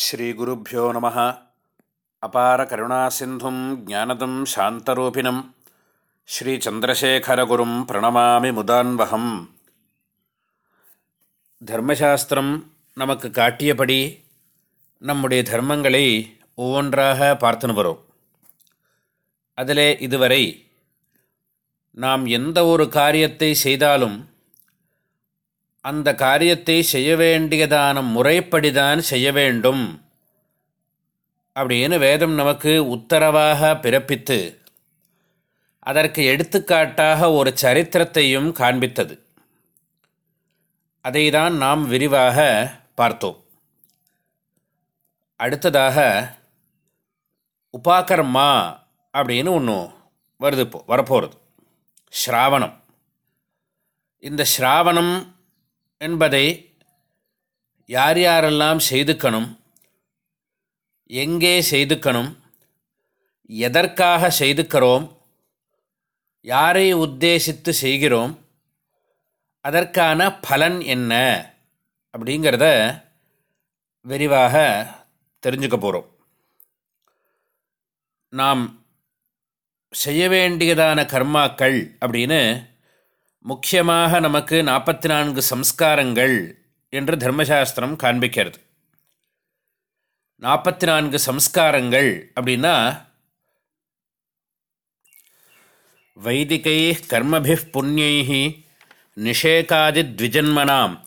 ஸ்ரீகுருப்போ நம. அபார கருணாசிந்தும் ஜானதம் சாந்தரூபிணம். ஸ்ரீச்சந்திரசேகரகுரும் பிரணமாமி முதான்வகம். தர்மசாஸ்திரம் நமக்கு காட்டியபடி நம்முடைய தர்மங்களை ஒவ்வொன்றாக பார்த்துன்னு வரும். அதிலே இதுவரை நாம் எந்த ஒரு காரியத்தை செய்தாலும் அந்த காரியத்தை செய்ய வேண்டியதான முறைப்படிதான் செய்ய வேண்டும். அப்படின்னு வேதம் நமக்கு உத்தரவாக பிறப்பித்து அதற்கு எடுத்துக்காட்டாக ஒரு சரித்திரத்தையும் காண்பித்தது. அதை தான் நாம் விரிவாக பார்த்தோம். அடுத்ததாக உபாகர்மா அப்படின்னு ஒன்று வருது இப்போ வரப்போகிறது ஸ்ராவணம். இந்த ஸ்ராவணம் என்பதை யார் யாரெல்லாம் செய்துக்கணும் எங்கே செய்துக்கணும் எதற்காக செய்துக்கிறோம் யாரை உத்தேசித்து செய்கிறோம் அதற்கான பலன் என்ன அப்படிங்கிறத விரிவாக தெரிஞ்சுக்க போகிறோம் நாம் செய்ய வேண்டியதான கர்மாக்கள் அப்படின்னு முக்கியமாக நமக்கு நாற்பத்தி நான்கு சம்ஸ்காரங்கள் என்று தர்மசாஸ்திரம் காண்பிக்கிறது. நாற்பத்தி நான்கு சம்ஸ்காரங்கள் அப்படின்னா வைதிகை கர்மபி புண்ணியை நிஷேகாதித்விஜன்மனாம்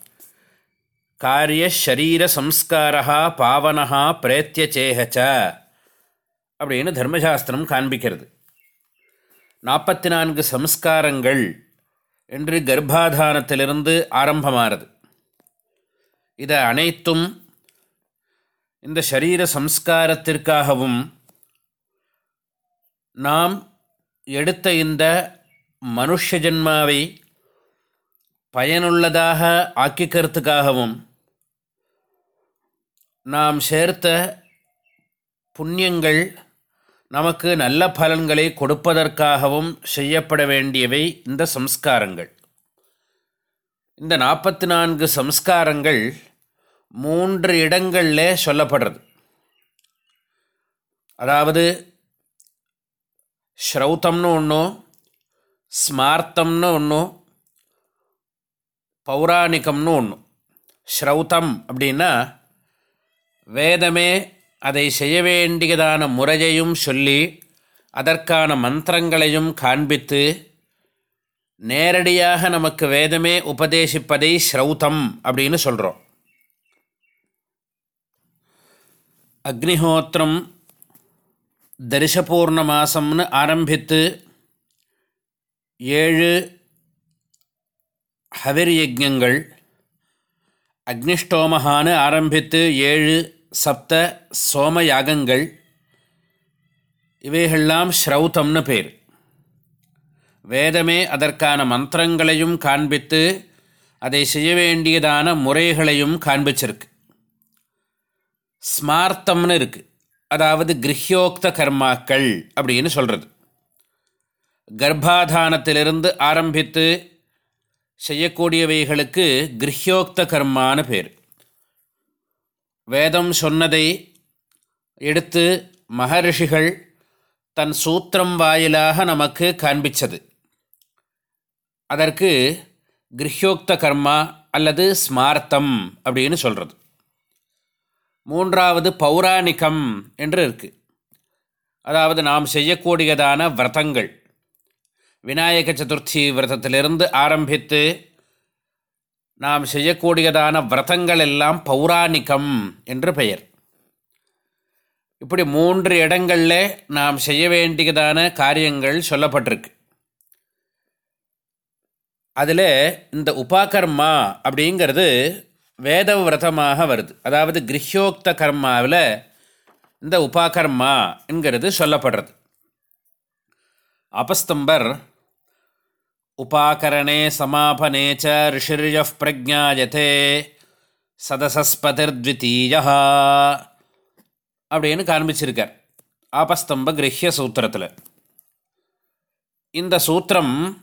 காரிய ஷரீர சம்ஸ்காரா பாவனஹா பிரேத்தியச்சேகச்ச அப்படின்னு தர்மசாஸ்திரம் காண்பிக்கிறது. நாற்பத்தி நான்கு சம்ஸ்காரங்கள் என்று கர்ப்பாதானத்திலிருந்து ஆரம்பமாகிறது இதை அனைத்தும் இந்த சரீர சம்ஸ்காரத்திற்காகவும் நாம் எடுத்த இந்த மனுஷ ஜென்மாவை பயனுள்ளதாக ஆக்கிக்கிறதுக்காகவும் நாம் சேர்த்த புண்ணியங்கள் நமக்கு நல்ல பலன்களை கொடுப்பதற்காகவும் செய்யப்பட வேண்டியவை இந்த சம்ஸ்காரங்கள். இந்த நாற்பத்தி நான்கு சம்ஸ்காரங்கள் மூன்று இடங்களில் சொல்லப்படுறது. அதாவது ஸ்ரௌத்தம்னு ஒன்று ஸ்மார்த்தம்னு ஒன்று பௌராணிகம்னு ஒன்று ஸ்ரௌத்தம் அப்படின்னா வேதமே அதை செய்ய வேண்டியதான முறையையும் சொல்லி அதற்கான மந்திரங்களையும் காண்பித்து நேரடியாக நமக்கு வேதமே உபதேசிப்பதை ஸ்ரௌதம் அப்படின்னு சொல்கிறோம் அக்னிஹோத்திரம் தரிசபூர்ண மாதம்னு ஆரம்பித்து ஏழு ஹவிர் அக்னிஷ்டோமஹான்னு ஆரம்பித்து ஏழு சப்த சோம யாகங்கள் இவைகள்லாம் ஸ்ரௌத்தம்னு பேர். வேதமே அதற்கான மந்திரங்களையும் காண்பித்து அதை செய்ய வேண்டியதான முறைகளையும் காண்பிச்சிருக்கு. ஸ்மார்த்தம்னு இருக்குது அதாவது கிரஹியோக்த கர்மாக்கள் அப்படின்னு சொல்கிறது கர்ப்பாதானத்திலிருந்து ஆரம்பித்து செய்யக்கூடியவைகளுக்கு கிரஹியோக்த கர்மான்னு பேர். வேதம் சொன்னதை எடுத்து மகரிஷிகள் தன் சூத்திரம் வாயிலாக நமக்கு காண்பித்தது. அதற்கு கிரஹியோக்த கர்மா அல்லது ஸ்மார்த்தம் அப்படின்னு சொல்கிறது மூன்றாவது பௌராணிகம் என்று இருக்குது அதாவது நாம் செய்யக்கூடியதான விரதங்கள். விநாயக சதுர்த்தி விரதத்திலிருந்து ஆரம்பித்து நாம் செய்யக்கூடியதான விரதங்கள் எல்லாம் பௌராணிகம் என்று பெயர். இப்படி மூன்று இடங்களில் நாம் செய்ய வேண்டியதான காரியங்கள் சொல்லப்பட்டிருக்கு. அதில் இந்த உபாகர்மா அப்படிங்கிறது வேத விரதமாக வருது. அதாவது கிரஹ்யோக்த கர்மாவில் இந்த உபாகர்மா என்கிறது சொல்லப்படுறது. அபஸ்தம்பர் உபாகரணே சமாபனே ச ரிஷிர்ய பிரஜாயத்தே சதசஸ்பதிர்த்விதீய அப்படின்னு காண்பிச்சிருக்கார். ஆபஸ்தம்ப கிரஹிய சூத்திரத்தில். இந்த சூத்திரம்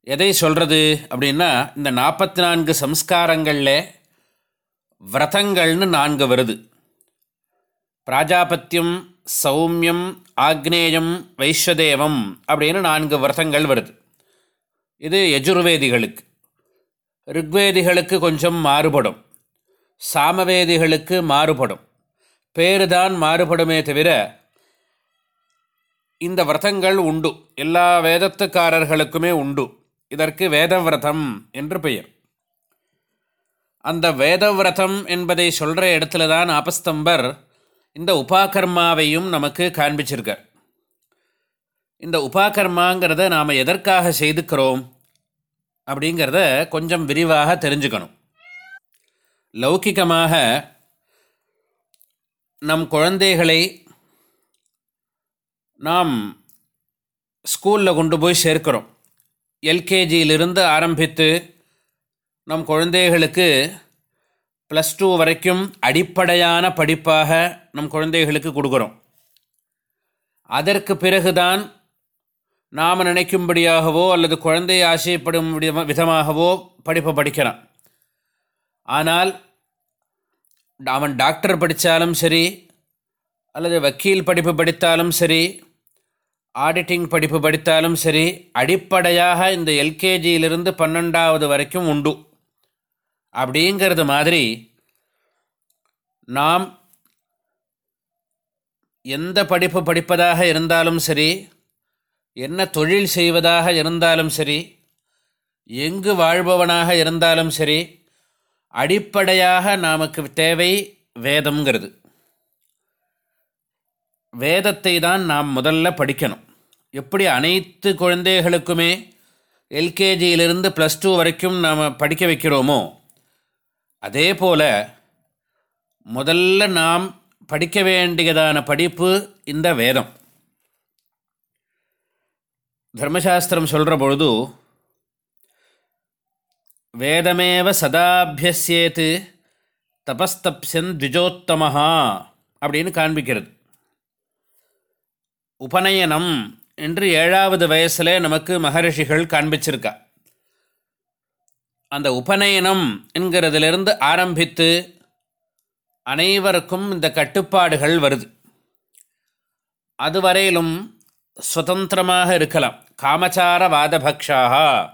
எதை சொல்கிறது அப்படின்னா இந்த நாற்பத்தி நான்கு சம்ஸ்காரங்களில் விரதங்கள்னு நான்கு வருது. பிராஜாபத்தியம் சௌமியம் ஆக்னேயம் வைஸ்வதேவம் அப்படின்னு நான்கு விரதங்கள் வருது. இது யஜுர்வேதிகளுக்கு. ருக்வேதிகளுக்கு கொஞ்சம் மாறுபடும். சாமவேதிகளுக்கு மாறுபடும். பேரு தான் மாறுபடுமே தவிர இந்த விரதங்கள் உண்டு. எல்லா வேதத்துக்காரர்களுக்குமே உண்டு. இதற்கு வேதவிரதம் என்று பெயர். அந்த வேதவிரதம் என்பதை சொல்கிற இடத்துல தான் ஆபஸ்தம்பர் இந்த உபாகர்மாவையும் நமக்கு காண்பிச்சிருக்கார். இந்த உபாகர்மாங்கிறத நாம் எதற்காக செய்துக்கிறோம் அப்படிங்கிறத கொஞ்சம் விரிவாக தெரிஞ்சுக்கணும். லௌகிகமாக நம் குழந்தைகளை நாம் ஸ்கூலில் கொண்டு போய் சேர்க்கிறோம். எல்கேஜியிலிருந்து ஆரம்பித்து நம் குழந்தைகளுக்கு ப்ளஸ் டூ வரைக்கும் அடிப்படையான படிப்பாக நம் குழந்தைகளுக்கு கொடுக்குறோம். அதற்கு பிறகுதான் நாம் நினைக்கும்படியாகவோ அல்லது குழந்தை ஆசைப்படும் விதமாகவோ படிப்பை படிக்கிறான் ஆனால் அவன் டாக்டர் படித்தாலும் சரி அல்லது வக்கீல் படிப்பு படித்தாலும் சரி ஆடிட்டிங் படிப்பு படித்தாலும் சரி அடிப்படையாக இந்த எல்கேஜியிலிருந்து பன்னெண்டாவது வரைக்கும் உண்டு. அப்படிங்கிறது மாதிரி நாம் எந்த படிப்பு படிப்பதாக இருந்தாலும் சரி என்ன தொழில் செய்வதாக இருந்தாலும் சரி எங்கு வாழ்பவனாக இருந்தாலும் சரி அடிப்படையாக நமக்கு தேவை வேதம்ங்கிறது. வேதத்தை தான் நாம் முதல்ல படிக்கணும். எப்படி அனைத்து குழந்தைகளுக்குமே எல்கேஜியிலிருந்து ப்ளஸ் டூ வரைக்கும் நாம் படிக்க வைக்கிறோமோ அதே போல் முதல்ல நாம் படிக்க வேண்டியதான படிப்பு இந்த வேதம். தர்மசாஸ்திரம் சொல்கிற பொழுது வேதமேவ சதாபியசேத்து தபஸ்தப்சன் திஜோத்தமஹா அப்படின்னு காண்பிக்கிறது. உபநயனம் என்று ஏழாவது வயசில் நமக்கு மகரிஷிகள் காண்பிச்சிருக்கா. அந்த உபநயனம் என்கிறதிலிருந்து ஆரம்பித்து அனைவருக்கும் இந்த கட்டுப்பாடுகள் வருது. அதுவரையிலும் சுதந்திரமாக இருக்கலாம். காமச்சார வாதபக்ஷாக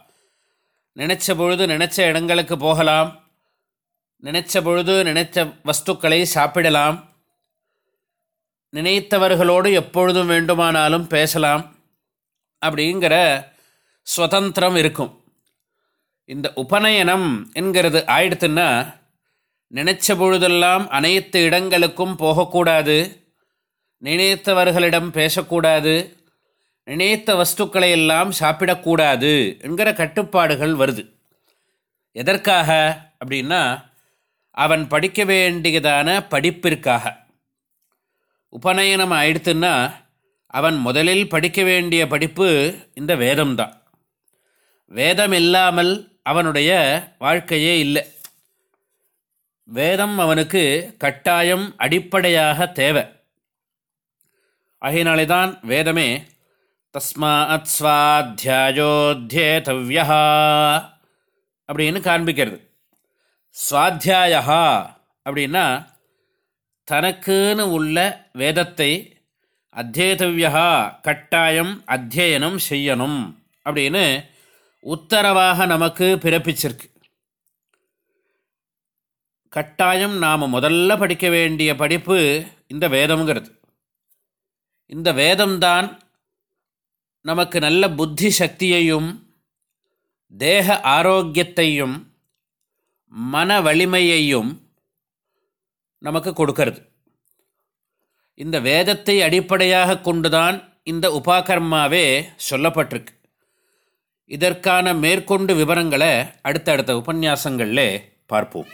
நினச்ச பொழுது நினச்ச இடங்களுக்கு போகலாம். நினைச்ச பொழுது நினைத்த வஸ்துக்களை சாப்பிடலாம். நினைத்தவர்களோடு எப்பொழுதும் வேண்டுமானாலும் பேசலாம். அப்படிங்கிற சுதந்திரம் இருக்கும். இந்த உபநயனம் என்கிறது ஆயிடுத்துன்னா நினைச்ச பொழுதெல்லாம் அனைத்து இடங்களுக்கும் போகக்கூடாது. நினைத்தவர்களிடம் பேசக்கூடாது. நினைத்த வஸ்துக்களை எல்லாம் சாப்பிடக்கூடாது என்கிற கட்டுப்பாடுகள் வருது. எதற்காக அப்படின்னா அவன் படிக்க வேண்டியதான படிப்பிற்காக. உபநயனம் ஆயிடுத்துன்னா அவன் முதலில் படிக்க வேண்டிய படிப்பு இந்த வேதம்தான். வேதம் இல்லாமல் அவனுடைய வாழ்க்கையே இல்லை. வேதம் அவனுக்கு கட்டாயம் அடிப்படையாக தேவை. ஆகையினாலே தான் வேதமே தஸ்மாத் ஸ்வாத்தியாயோத்தியேதவ்யா அப்படின்னு காண்பிக்கிறது. சுவாத்தியாயா அப்படின்னா தனக்குன்னு உள்ள வேதத்தை அத்தியேதவ்யா கட்டாயம் அத்தியனம் செய்யணும் அப்படின்னு உத்தரவாக நமக்கு பிறப்பிச்சிருக்கு. கட்டாயம் நாம் முதல்ல படிக்க வேண்டிய படிப்பு இந்த வேதம்ங்கிறது. இந்த வேதம்தான் நமக்கு நல்ல புத்தி சக்தியையும் தேக ஆரோக்கியத்தையும் மன வலிமையையும் நமக்கு கொடுக்கறது. இந்த வேதத்தை அடிப்படையாக கொண்டுதான் இந்த உபாகர்மாவே சொல்லப்பட்டிருக்கு. இதற்கான மேற்கொண்டு விவரங்களை அடுத்தடுத்த உபன்யாசங்களில் பார்ப்போம்.